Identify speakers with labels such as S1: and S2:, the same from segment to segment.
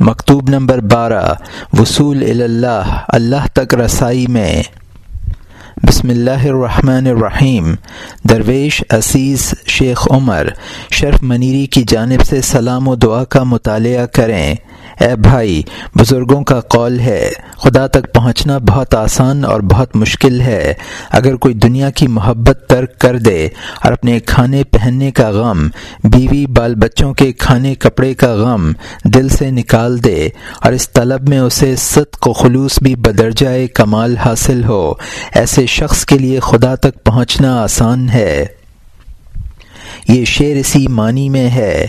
S1: مکتوب نمبر بارہ، وصول اللہ اللہ تک رسائی میں۔ بسم اللہ الرحمن الرحیم۔ درویش عزیز شیخ عمر، شرف منیری کی جانب سے سلام و دعا کا مطالعہ کریں۔ اے بھائی، بزرگوں کا قول ہے، خدا تک پہنچنا بہت آسان اور بہت مشکل ہے۔ اگر کوئی دنیا کی محبت ترک کر دے اور اپنے کھانے پہننے کا غم، بیوی بال بچوں کے کھانے کپڑے کا غم دل سے نکال دے اور اس طلب میں اسے صدق و خلوص بھی بدرجۂ کمال حاصل ہو، ایسے شخص کے لیے خدا تک پہنچنا آسان ہے۔ یہ شعر اسی معنی میں ہے۔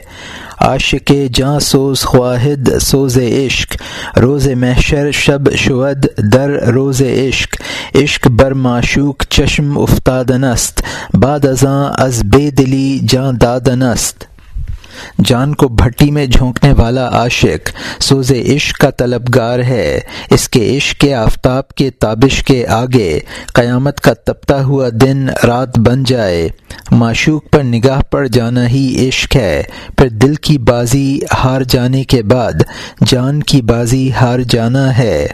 S1: عاشق جاں سوز خواہد، سوز عشق۔ روز محشر شب شود در روز عشق۔ عشق بر معشوق چشم افتادنست۔ بعد ازاں از بے دلی جاں دادنست جان کو بھٹی میں جھونکنے والا عاشق سوز عشق کا طلبگار ہے۔ اس کے عشق کے آفتاب کے تابش کے آگے قیامت کا تپتا ہوا دن رات بن جائے۔ معشوق پر نگاہ پڑ جانا ہی عشق ہے۔ پھر دل کی بازی ہار جانے کے بعد جان کی بازی ہار جانا ہے۔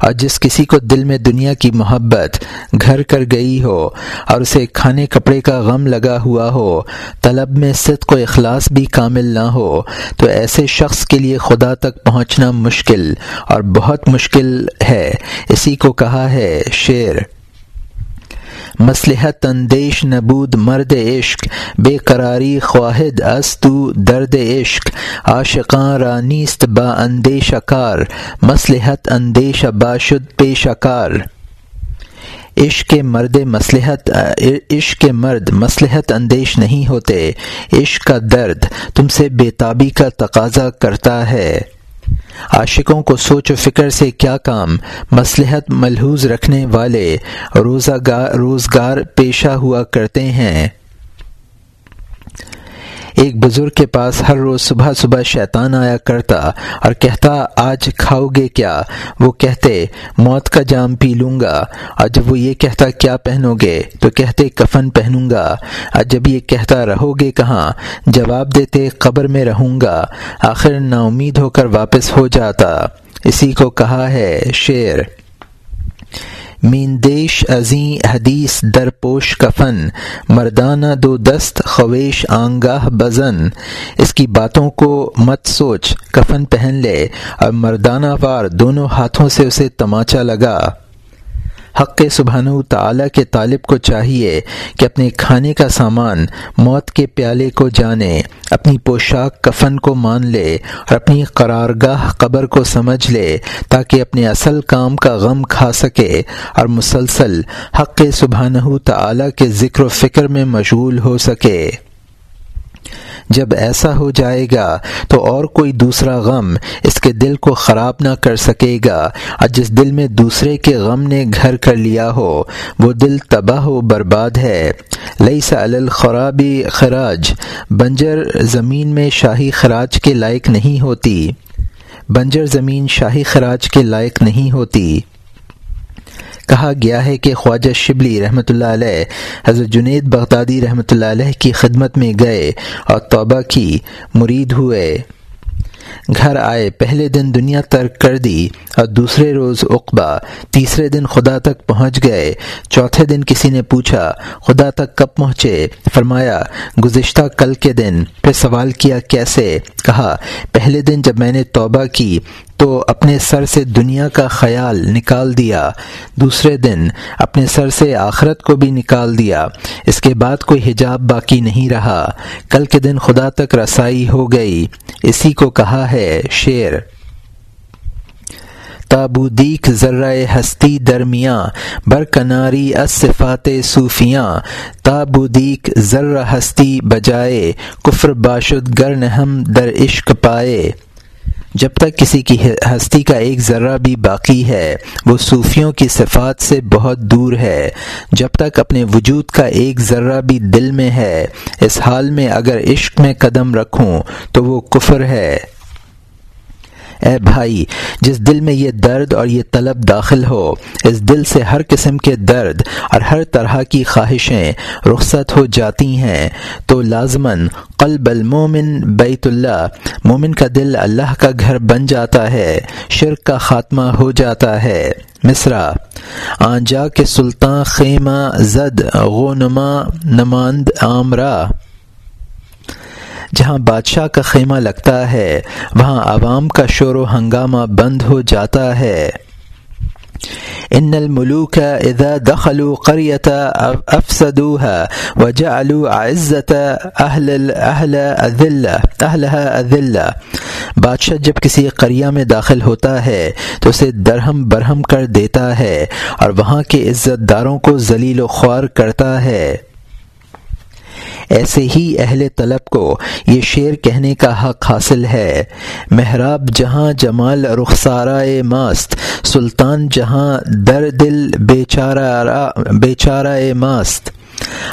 S1: اور جس کسی کو دل میں دنیا کی محبت گھر کر گئی ہو اور اسے کھانے کپڑے کا غم لگا ہوا ہو، طلب میں صدق و اخلاص بھی کامل نہ ہو، تو ایسے شخص کے لیے خدا تک پہنچنا مشکل اور بہت مشکل ہے۔ اسی کو کہا ہے شعر۔ مصلحت اندیش نبود مرد عشق، بے قراری خواہد تو درد عشق. عاشقاں رانیست با اندیش کار، مصلحت اندیش باشد پیش کار. عشق مرد مصلحت، عشق مرد مصلحت اندیش نہیں ہوتے، عشق کا درد تم سے بےتابی کا تقاضا کرتا ہے. عاشقوں کو سوچ و فکر سے کیا کام؟ مصلحت ملحوظ رکھنے والے روزگار پیشہ ہوا کرتے ہیں۔ ایک بزرگ کے پاس ہر روز صبح صبح شیطان آیا کرتا اور کہتا، آج کھاؤ گے کیا؟ وہ کہتے، موت کا جام پی لوں گا۔ اور جب وہ یہ کہتا، کیا پہنو گے؟ تو کہتے، کفن پہنوں گا۔ اور جب یہ کہتا، رہو گے کہاں؟ جواب دیتے، قبر میں رہوں گا۔ آخر نا امید ہو کر واپس ہو جاتا۔ اسی کو کہا ہے شعر میندیش ازیں حدیث درپوش کفن، مردانہ دو دست خویش آنگاہ بزن۔ اس کی باتوں کو مت سوچ، کفن پہن لے۔ اور مردانہ وار دونوں ہاتھوں سے اسے تماچا لگا۔ حق سبحانہ تعالی کے طالب کو چاہیے کہ اپنے کھانے کا سامان، موت کے پیالے کو جانے، اپنی پوشاک کفن کو مان لے اور اپنی قرارگاہ قبر کو سمجھ لے تاکہ اپنے اصل کام کا غم کھا سکے اور مسلسل حق سبحانہ تعالی کے ذکر و فکر میں مشغول ہو سکے۔ جب ایسا ہو جائے گا تو اور کوئی دوسرا غم اس کے دل کو خراب نہ کر سکے گا۔ اور جس دل میں دوسرے کے غم نے گھر کر لیا ہو، وہ دل تباہ و برباد ہے۔ لئی سا الخرابی خراج۔ بنجر زمین میں شاہی خراج کے لائق نہیں ہوتی۔ بنجر زمین شاہی خراج کے لائق نہیں ہوتی۔ کہا گیا ہے کہ خواجہ شبلی رحمۃ اللہ علیہ، حضرت جنید بغدادی رحمۃ اللہ علیہ کی خدمت میں گئے اور توبہ کی، مرید ہوئے۔ گھر آئے، پہلے دن دنیا ترک کر دی اور دوسرے روز اقبا تیسرے دن خدا تک پہنچ گئے۔ چوتھے دن کسی نے پوچھا، خدا تک کب پہنچے؟ فرمایا، گزشتہ کل کے دن۔ پھر سوال کیا، کیسے؟ کہا، پہلے دن جب میں نے توبہ کی تو اپنے سر سے دنیا کا خیال نکال دیا۔ دوسرے دن اپنے سر سے آخرت کو بھی نکال دیا۔ اس کے بعد کوئی حجاب باقی نہیں رہا۔ کل کے دن خدا تک رسائی ہو گئی۔ اسی کو کہا ہے شعر۔ تابودیک ذرہ ہستی درمیاں بر کناری صفات صوفیاں۔ تابودیک ذرہ ہستی بجائے، کفر باشد گر ہم در عشق پائے۔ جب تک کسی کی ہستی کا ایک ذرہ بھی باقی ہے، وہ صوفیوں کی صفات سے بہت دور ہے۔ جب تک اپنے وجود کا ایک ذرہ بھی دل میں ہے، اس حال میں اگر عشق میں قدم رکھوں تو وہ کفر ہے۔ اے بھائی، جس دل میں یہ درد اور یہ طلب داخل ہو، اس دل سے ہر قسم کے درد اور ہر طرح کی خواہشیں رخصت ہو جاتی ہیں، تو لازماً قلب المومن بیت اللہ، مومن کا دل اللہ کا گھر بن جاتا ہے، شرک کا خاتمہ ہو جاتا ہے۔ مصرا آنجا کے سلطان خیمہ زد، غونما، نماند آمرا۔ جہاں بادشاہ کا خیمہ لگتا ہے، وہاں عوام کا شور و ہنگامہ بند ہو جاتا ہے۔ ان الملوک اذا دخلوا قرية افسدوها وجعلوا عزت اہل اہل اذلہ اہلها اذلہ بادشاہ جب کسی قریہ میں داخل ہوتا ہے، تو اسے درہم برہم کر دیتا ہے اور وہاں کے عزت داروں کو ذلیل و خوار کرتا ہے۔ ایسے ہی اہل طلب کو یہ شعر کہنے کا حق حاصل ہے۔ محراب جہاں جمال رخسارہ ماست، سلطان جہاں در دل بے چارہ ماست۔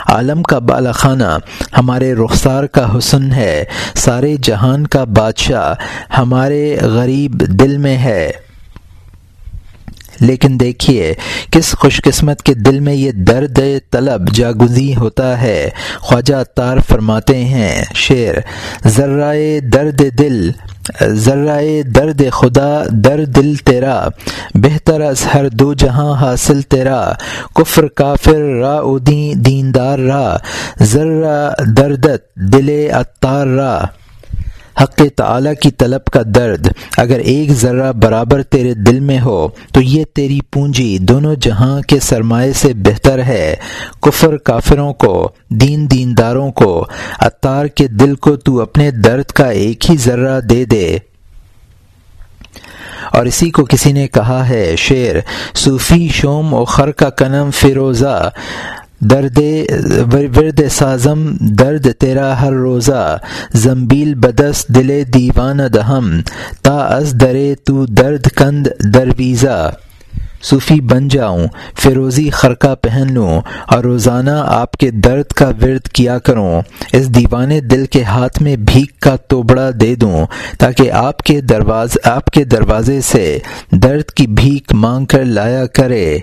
S1: عالم کا بالا خانہ ہمارے رخسار کا حسن ہے، سارے جہان کا بادشاہ ہمارے غریب دل میں ہے۔ لیکن دیکھیے، کس خوش قسمت کے دل میں یہ درد طلب جاگزی ہوتا ہے؟ خواجہ تار فرماتے ہیں، شعر ذرائے درد دل ذرائے درد خدا، در دل تیرا، بہتر از ہر دو جہاں حاصل تیرا، کفر، کافر را ادین دیندار را ذرا دردت، دل اتار را حق تعلیٰ کی طلب کا درد، اگر ایک ذرہ برابر تیرے دل میں ہو، تو یہ تیری پونجی دونوں جہاں کے سرمایے سے بہتر ہے۔ کفر کافروں کو، دین دینداروں کو اتار کے دل کو تو اپنے درد کا ایک ہی ذرہ دے دے۔ اور اسی کو کسی نے کہا ہے شعر صوفی شوم و خر کا کنم فیروزہ درد ورد سازم، درد تیرا ہر روزہ، زمبیل بدس دل دیوان دہم، تا از درے تو درد کند درویزہ۔ صوفی بن جاؤں، فیروزی خرقہ پہن لوں، اور روزانہ آپ کے درد کا ورد کیا کروں۔ اس دیوانے دل کے ہاتھ میں بھیک کا توبڑا دے دوں، تاکہ آپ کے درواز، آپ کے دروازے سے درد کی بھیک مانگ کر لایا کرے۔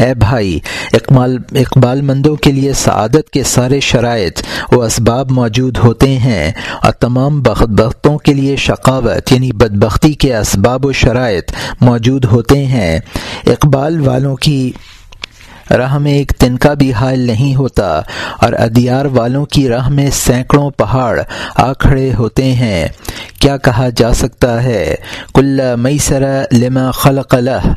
S1: اے بھائی اقبال اقبال مندوں کے لیے سعادت کے سارے شرائط و اسباب موجود ہوتے ہیں اور تمام بختوں کے لیے شقاوت یعنی بدبختی کے اسباب و شرائط موجود ہوتے ہیں۔ اقبال والوں کی راہ میں ایک تنکا بھی حائل نہیں ہوتا اور ادیار والوں کی راہ میں سینکڑوں پہاڑ آ کھڑے ہوتے ہیں۔ کیا کہا جا سکتا ہے؟ کل مئی سرا لما خلق لہ۔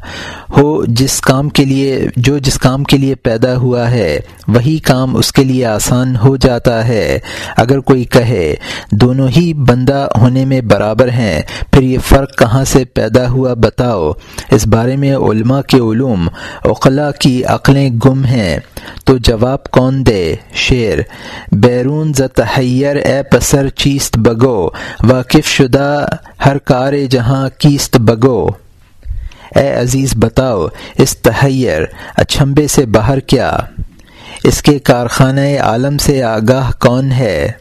S1: ہو جس کام کے لیے، جو جس کام کے لیے پیدا ہوا ہے، وہی کام اس کے لیے آسان ہو جاتا ہے۔ اگر کوئی کہے، دونوں ہی بندہ ہونے میں برابر ہیں، پھر یہ فرق کہاں سے پیدا ہوا بتاؤ؟ اس بارے میں علماء کے علوم اقلا کی عقلیں گم ہیں۔ تو جواب کون دے؟ شعر، بیرون تحیر، اے پسر چیست بگو، واقف شدہ ہر کار جہاں کیست بگو۔ اے عزیز بتاؤ، اس تحیر اچھمبے سے باہر کیا؟ اس کے کارخانہ عالم سے آگاہ کون ہے؟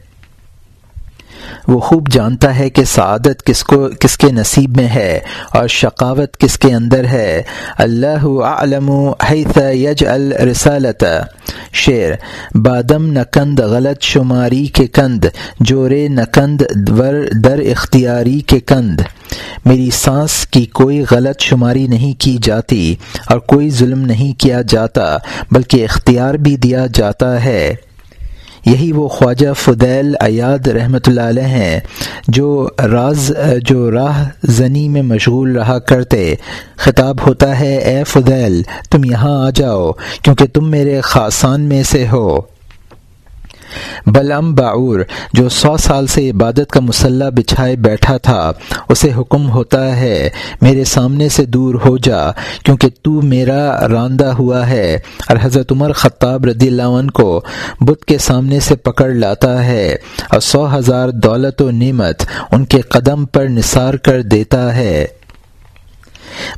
S1: وہ خوب جانتا ہے کہ سعادت کس کو، کس کے نصیب میں ہے اور شقاوت کس کے اندر ہے۔ اللہ علم حیث یج الرسالت شعر، بادم نقند غلط شماری کے کند، جورے نقند ور در اختیاری کے کند۔ میری سانس کی کوئی غلط شماری نہیں کی جاتی اور کوئی ظلم نہیں کیا جاتا، بلکہ اختیار بھی دیا جاتا ہے۔ یہی وہ خواجہ فدیل ایاد رحمۃ اللہ علیہ ہیں جو راز، جو راہ زنی میں مشغول رہا کرتے۔ خطاب ہوتا ہے، اے فدیل، تم یہاں آ جاؤ، کیونکہ تم میرے خاصان میں سے ہو۔ بلم باور جو سو سال سے عبادت کا مسلح بچھائے بیٹھا تھا، اسے حکم ہوتا ہے، میرے سامنے سے دور ہو جا، کیونکہ تو میرا راندہ ہوا ہے۔ اور حضرت عمر خطاب رضی اللہ عنہ کو بت کے سامنے سے پکڑ لاتا ہے، اور سو ہزار دولت و نعمت ان کے قدم پر نثار کر دیتا ہے۔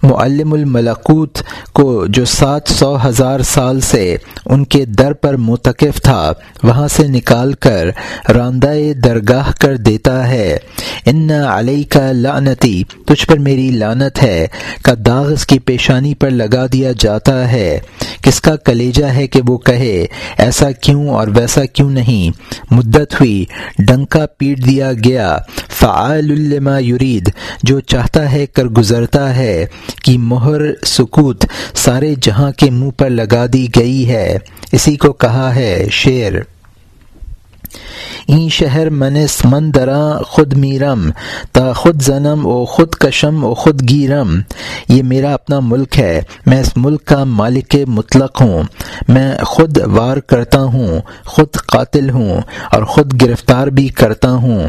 S1: معلم الملکوت کو جو سات سو ہزار سال سے ان کے در پر متقف تھا، وہاں سے نکال کر راندہ درگاہ کر دیتا ہے۔ ان علیہ کا لعنتی تجھ پر میری لانت ہے۔ کا داغ اس کی پیشانی پر لگا دیا جاتا ہے۔ کس کا کلیجہ ہے کہ وہ کہے، ایسا کیوں اور ویسا کیوں نہیں؟ مدت ہوئی، ڈنکا پیٹ دیا گیا۔ فعال لما یرید، جو چاہتا ہے کر گزرتا ہے۔ کہ مہر سکوت سارے جہاں کے منہ پر لگا دی گئی ہے۔ اسی کو کہا ہے شعر۔ این شہر منس من دراں خود میرم، تا خود زنم او خود کشم او خود گیرم۔ یہ میرا اپنا ملک ہے، میں اس ملک کا مالک مطلق ہوں۔ میں خود وار کرتا ہوں، خود قاتل ہوں اور خود گرفتار بھی کرتا ہوں۔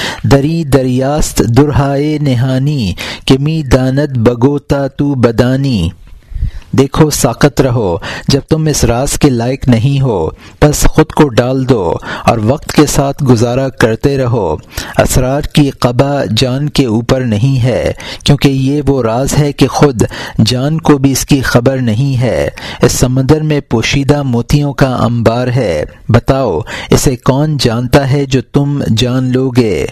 S1: دری دریاست درہائے نہانی، کہ می دانت بگوتا تو بدانی۔ دیکھو ساقت رہو، جب تم اس راز کے لائق نہیں ہو بس خود کو ڈال دو اور وقت کے ساتھ گزارا کرتے رہو۔ اسرار کی قبا جان کے اوپر نہیں ہے، کیونکہ یہ وہ راز ہے کہ خود جان کو بھی اس کی خبر نہیں ہے۔ اس سمندر میں پوشیدہ موتیوں کا انبار ہے۔ بتاؤ، اسے کون جانتا ہے جو تم جان لو گے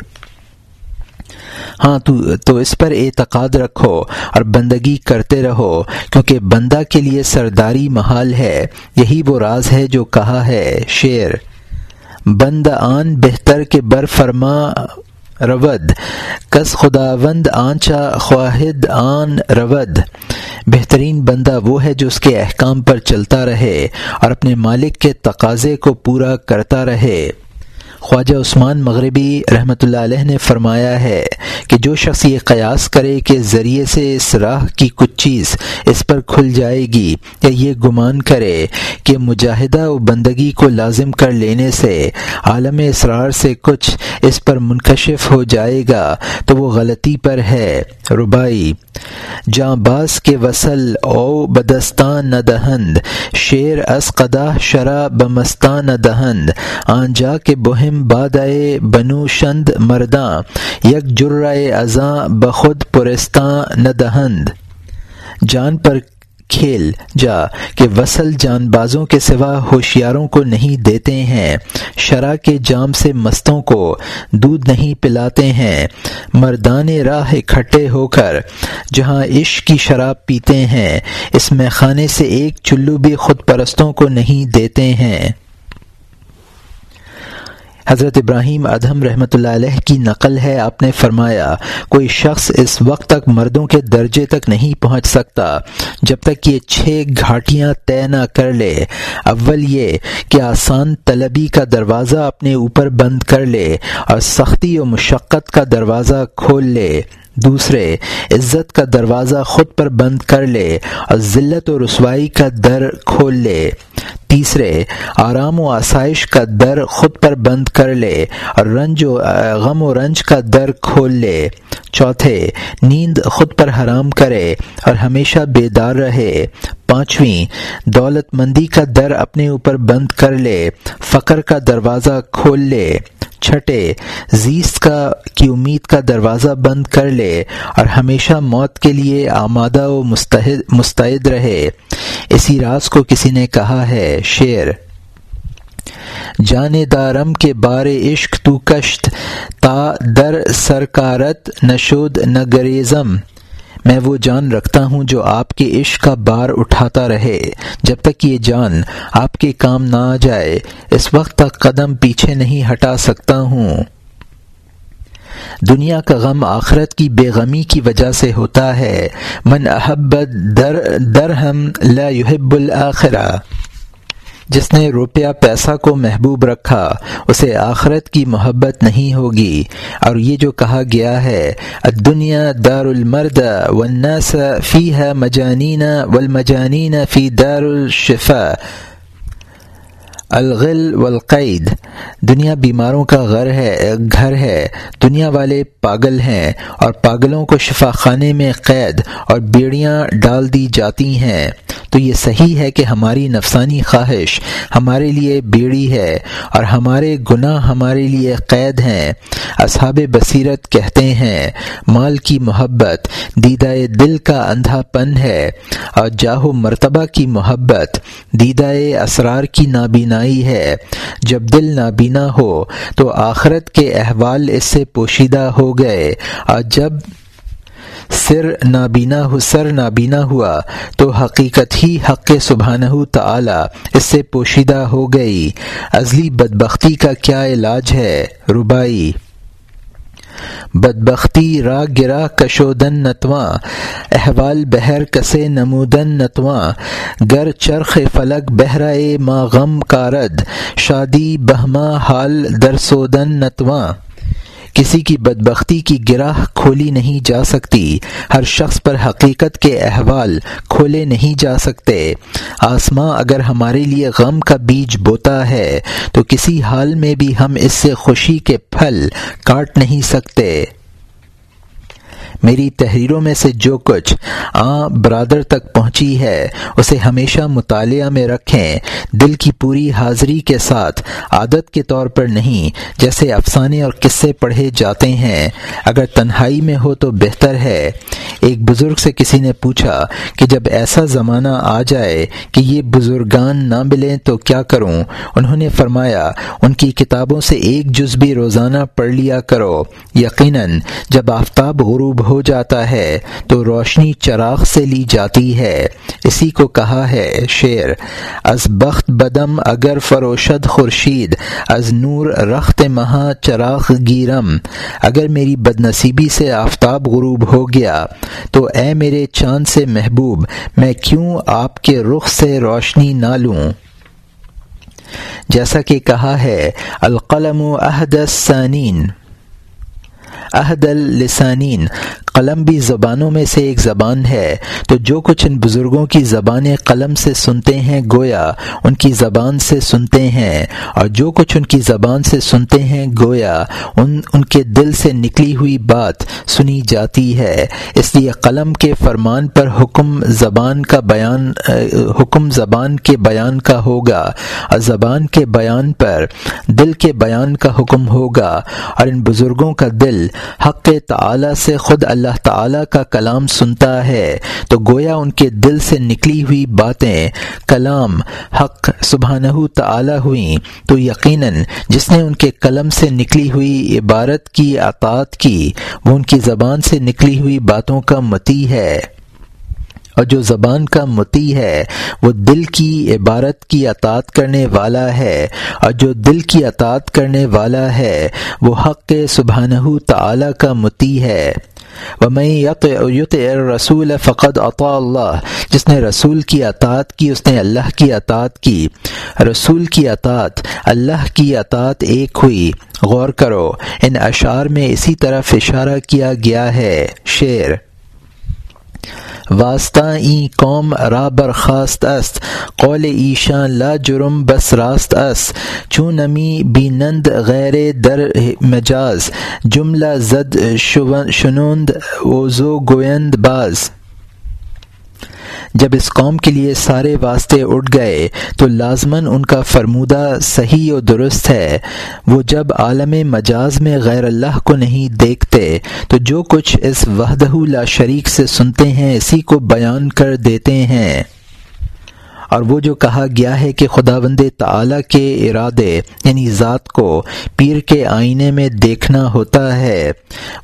S1: ہاں تو تو اس پر اعتقاد رکھو اور بندگی کرتے رہو، کیونکہ بندہ کے لیے سرداری محال ہے، یہی وہ راز ہے جو کہا ہے شعر۔ بند آن بہتر کے بر فرما رود، کس خداوند آنچا خواہد آن رود۔ بہترین بندہ وہ ہے جو اس کے احکام پر چلتا رہے اور اپنے مالک کے تقاضے کو پورا کرتا رہے۔ خواجہ عثمان مغربی رحمۃ اللہ علیہ نے فرمایا ہے کہ جو شخص یہ قیاس کرے کہ ذریعے سے اس راہ کی کچھ چیز اس پر کھل جائے گی یا یہ گمان کرے کہ مجاہدہ و بندگی کو لازم کر لینے سے، عالم اسرار سے کچھ اس پر منکشف ہو جائے گا تو وہ غلطی پر ہے۔ ربائی جاں باز کے وصل او بدستان نہ دہند، شیر اس قدا شرا بمستان نہ دہند، آن جا کے بہم بادائے بنو شند مرداں، یک جرائے ازاں بخود پرستان نہ دہند جان پر کھیل، جا کہ وصل جان بازوں کے سوا ہوشیاروں کو نہیں دیتے ہیں شرح کے جام سے مستوں کو دودھ نہیں پلاتے ہیں۔ مردان راہ اکٹھے ہو کر، جہاں عشق کی شراب پیتے ہیں، اس میں خانے سے ایک چلو بھی خود پرستوں کو نہیں دیتے ہیں۔ حضرت ابراہیم ادہم رحمۃ اللہ علیہ کی نقل ہے، آپ نے فرمایا، کوئی شخص اس وقت تک مردوں کے درجے تک نہیں پہنچ سکتا جب تک یہ چھ گھاٹیاں طے نہ کر لے۔ اول یہ کہ آسان طلبی کا دروازہ اپنے اوپر بند کر لے اور سختی و مشقت کا دروازہ کھول لے۔ دوسرے، عزت کا دروازہ خود پر بند کر لے اور ذلت و رسوائی کا در کھول لے۔ تیسرے، آرام و آسائش کا در خود پر بند کر لے اور رنج و غم و رنج کا در کھول لے۔ چوتھے، نیند خود پر حرام کرے اور ہمیشہ بیدار رہے۔ پانچویں، دولت مندی کا در اپنے اوپر بند کر لے، فقر کا دروازہ کھول لے۔ چھٹے، زیست کا، کی امید کا دروازہ بند کر لے اور ہمیشہ موت کے لیے آمادہ و مستعد رہے۔ اسی راز کو کسی نے کہا ہے، شعر جان دارم کے بار عشق تو کشت، تا در سرکارت نشود نگریزم۔ میں وہ جان رکھتا ہوں جو آپ کے عشق کا بار اٹھاتا رہے۔ جب تک یہ جان آپ کے کام نہ آ جائے، اس وقت تک قدم پیچھے نہیں ہٹا سکتا ہوں۔ دنیا کا غم آخرت کی بے غمی کی وجہ سے ہوتا ہے۔ من احبت در، درہم لا يحب الآخرہ جس نے روپیہ پیسہ کو محبوب رکھا، اسے آخرت کی محبت نہیں ہوگی۔ اور یہ جو کہا گیا ہے دنیا دار المرد والناس فی ہے مجانین والمجانین فی دار الشفا الغل والقید۔ دنیا بیماروں کا غر ہے، گھر ہے۔ دنیا والے پاگل ہیں اور پاگلوں کو شفا خانے میں قید اور بیڑیاں ڈال دی جاتی ہیں۔ تو یہ صحیح ہے کہ ہماری نفسانی خواہش ہمارے لیے بیڑی ہے اور ہمارے گناہ ہمارے لیے قید ہیں۔ اصحاب بصیرت کہتے ہیں، مال کی محبت دیدہ دل کا اندھا پن ہے اور جاہو مرتبہ کی محبت دیدہ اسرار کی نابینائی ہے۔ جب دل نابینا ہو تو آخرت کے احوال اس سے پوشیدہ ہو گئے اور جب سر نابینا سر نابینا ہوا تو حقیقت ہی حق سبحانہ تعالی اس سے پوشیدہ ہو گئی۔ ازلی بدبختی کا کیا علاج ہے؟ ربائی بدبختی را گرا کشودن نتواں، احوال بہر کسے نمودن نتواں، گر چرخ فلک بہرا ما غم کارد، شادی بہما حال درسودن نتواں۔ کسی کی بدبختی کی گراہ کھولی نہیں جا سکتی۔ ہر شخص پر حقیقت کے احوال کھولے نہیں جا سکتے۔ آسماں اگر ہمارے لیے غم کا بیج بوتا ہے، تو کسی حال میں بھی ہم اس سے خوشی کے پھل کاٹ نہیں سکتے۔ میری تحریروں میں سے جو کچھ آ برادر تک پہنچی ہے، اسے ہمیشہ مطالعہ میں رکھیں۔ دل کی پوری حاضری کے ساتھ، عادت کے طور پر نہیں، جیسے افسانے اور قصے پڑھے جاتے ہیں۔ اگر تنہائی میں ہو تو بہتر ہے۔ ایک بزرگ سے کسی نے پوچھا کہ جب ایسا زمانہ آ جائے کہ یہ بزرگان نہ ملیں تو کیا کروں؟ انہوں نے فرمایا، ان کی کتابوں سے ایک جز بھی روزانہ پڑھ لیا کرو۔ یقیناً، جب آفتاب غروب ہو جاتا ہے، تو روشنی چراغ سے لی جاتی ہے۔ اسی کو کہا ہے شعر۔ از بخت بدم اگر فروشد خورشید، از نور رخت مہا چراغ گیرم۔ اگر میری بد نصیبی سے آفتاب غروب ہو گیا، تو اے میرے چاند سے محبوب، میں کیوں آپ کے رخ سے روشنی نہ لوں؟ جیسا کہ کہا ہے، القلم و عہد سانین عہد السانین قلم بھی زبانوں میں سے ایک زبان ہے۔ تو جو کچھ ان بزرگوں کی زبانیں قلم سے سنتے ہیں، گویا ان کی زبان سے سنتے ہیں۔ اور جو کچھ ان کی زبان سے سنتے ہیں، گویا ان ان کے دل سے نکلی ہوئی بات سنی جاتی ہے۔ اس لیے قلم کے فرمان پر حکم زبان کا بیان، حکم زبان کے بیان کا ہوگا۔ اور زبان کے بیان پر دل کے بیان کا حکم ہوگا۔ اور ان بزرگوں کا دل حق تعالی سے خود اللہ تعالی کا کلام سنتا ہے۔ تو گویا ان کے دل سے نکلی ہوئی باتیں کلام حق سبحانہ تعالی ہوئیں تو یقیناً جس نے ان کے قلم سے نکلی ہوئی عبارت کی اطاعت کی، وہ ان کی زبان سے نکلی ہوئی باتوں کا متی ہے۔ اور جو زبان کا متی ہے، وہ دل کی عبارت کی اطاعت کرنے والا ہے۔ اور جو دل کی اطاعت کرنے والا ہے، وہ حق سبحانہ تعالی کا متی ہے۔ یت رسول فقد اطاء اللہ جس نے رسول کی اطاعت کی، اس نے اللہ کی اطاعت کی۔ رسول کی اطاعت، اللہ کی اطاعت ایک ہوئی۔ غور کرو، ان اشعار میں اسی طرح اشارہ کیا گیا ہے۔ شعر واسطہ ای قوم را برخاست است. قول ایشان لا جرم بس راست است. چون نمی بینند غیر در مجاز. جملہ زد شنوند اوزو گویند باز. جب اس قوم کے لیے سارے واسطے اٹھ گئے تو لازماً ان کا فرمودہ صحیح و درست ہے۔ وہ جب عالم مجاز میں غیر اللہ کو نہیں دیکھتے، تو جو کچھ اس وحدہ لا شریک سے سنتے ہیں، اسی کو بیان کر دیتے ہیں۔ اور وہ جو کہا گیا ہے کہ خدا بند تعلیٰ کے ارادے یعنی ذات کو پیر کے آئینے میں دیکھنا ہوتا ہے،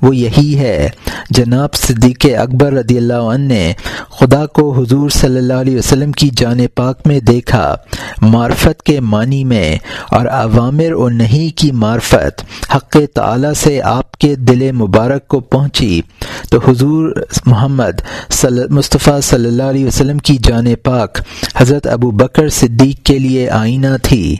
S1: وہ یہی ہے۔ جناب صدیق اکبر رضی اللہ عنہ نے خدا کو حضور صلی اللہ علیہ وسلم کی جان پاک میں دیکھا، معرفت کے معنی میں، اور عوامر و نہیں کی معرفت، حق تعلیٰ سے آپ کے دل مبارک کو پہنچی۔ تو حضور محمد مصطفیٰ صلی اللہ علیہ وسلم کی جان پاک، حضرت ابو بکر صدیق کے لیے آئینہ تھی۔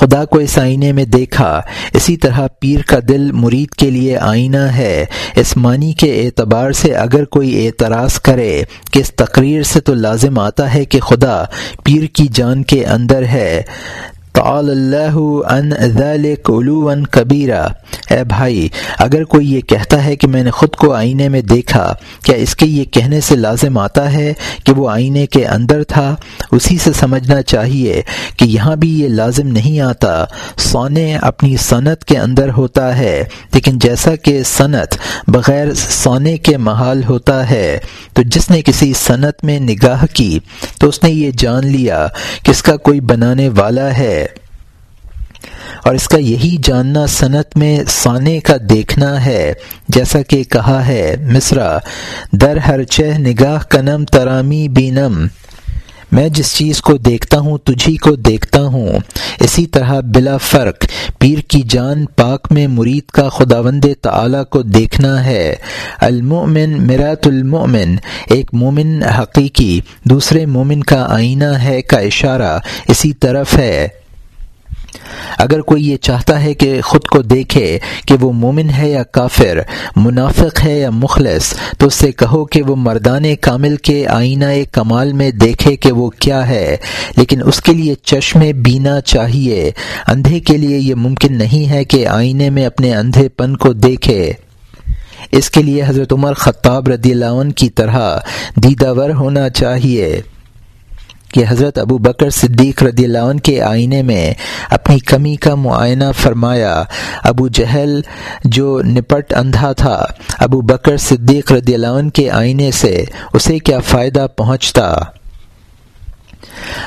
S1: خدا کو اس آئینے میں دیکھا، اسی طرح پیر کا دل مرید کے لیے آئینہ ہے۔ اس معنی کے اعتبار سے اگر کوئی اعتراض کرے کہ اس تقریر سے تو لازم آتا ہے کہ خدا پیر کی جان کے اندر ہے۔ تعال اللہ ان ذلك علوا کبیرہ اے بھائی، اگر کوئی یہ کہتا ہے کہ میں نے خود کو آئینے میں دیکھا، کیا اس کے یہ کہنے سے لازم آتا ہے کہ وہ آئینے کے اندر تھا؟ اسی سے سمجھنا چاہیے کہ یہاں بھی یہ لازم نہیں آتا۔ سونے اپنی صنعت کے اندر ہوتا ہے، لیکن جیسا کہ صنعت بغیر سونے کے محال ہوتا ہے، تو جس نے کسی صنعت میں نگاہ کی، تو اس نے یہ جان لیا کہ اس کا کوئی بنانے والا ہے۔ اور اس کا یہی جاننا صنعت میں سانے کا دیکھنا ہے۔ جیسا کہ کہا ہے مصرا، در ہر چہ نگاہ کنم ترامی بینم۔ میں جس چیز کو دیکھتا ہوں، تجھی کو دیکھتا ہوں۔ اسی طرح بلا فرق، پیر کی جان پاک میں مرید کا خداوند تعالی کو دیکھنا ہے۔ المؤمن میرات المؤمن، ایک مومن حقیقی، دوسرے مومن کا آئینہ ہے کا اشارہ۔ اسی طرف ہے۔ اگر کوئی یہ چاہتا ہے کہ خود کو دیکھے کہ وہ مومن ہے یا کافر، منافق ہے یا مخلص، تو اس سے کہو کہ وہ مردان کامل کے آئینہ کمال میں دیکھے کہ وہ کیا ہے۔ لیکن اس کے لیے چشم بینا چاہیے۔ اندھے کے لیے یہ ممکن نہیں ہے کہ آئینے میں اپنے اندھے پن کو دیکھے۔ اس کے لیے حضرت عمر خطاب رضی اللہ عنہ کی طرح دیداور ہونا چاہیے۔ کہ حضرت ابو بکر صدیق رضی اللہ عنہ کے آئینے میں اپنی کمی کا معائنہ فرمایا۔ ابو جہل جو نپٹ اندھا تھا، ابو بکر صدیق رضی اللہ عنہ کے آئینے سے اسے کیا فائدہ پہنچتا؟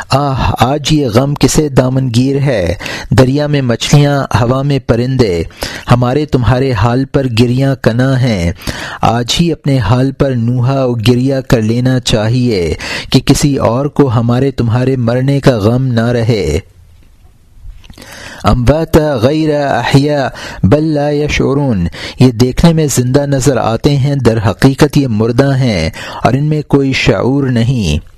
S1: آہ، آج یہ غم کسے دامن گیر ہے؟ دریا میں مچھلیاں، ہوا میں پرندے، ہمارے تمہارے حال پر گریاں کنا ہیں۔ آج ہی اپنے حال پر نوحا و گریا کر لینا چاہیے کہ کسی اور کو ہمارے تمہارے مرنے کا غم نہ رہے۔ امبات غیر احیا لا یشعرون۔ یہ دیکھنے میں زندہ نظر آتے ہیں، در حقیقت یہ مردہ ہیں اور ان میں کوئی شعور نہیں۔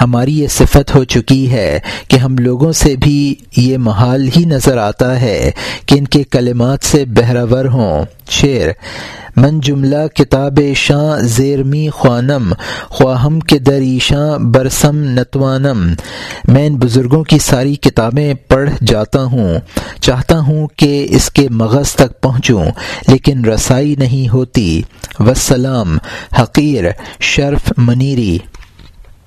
S1: ہماری یہ صفت ہو چکی ہے کہ ہم لوگوں سے بھی یہ محال ہی نظر آتا ہے کہ ان کے کلمات سے بہراور ہوں۔ شعر، من جملہ کتاب شاں زیرمی خوانم، خواہم کے دریشاں برسم نتوانم۔ میں ان بزرگوں کی ساری کتابیں پڑھ جاتا ہوں، چاہتا ہوں کہ اس کے مغز تک پہنچوں، لیکن رسائی نہیں ہوتی۔ وسلام، حقیر، شرف، منیری۔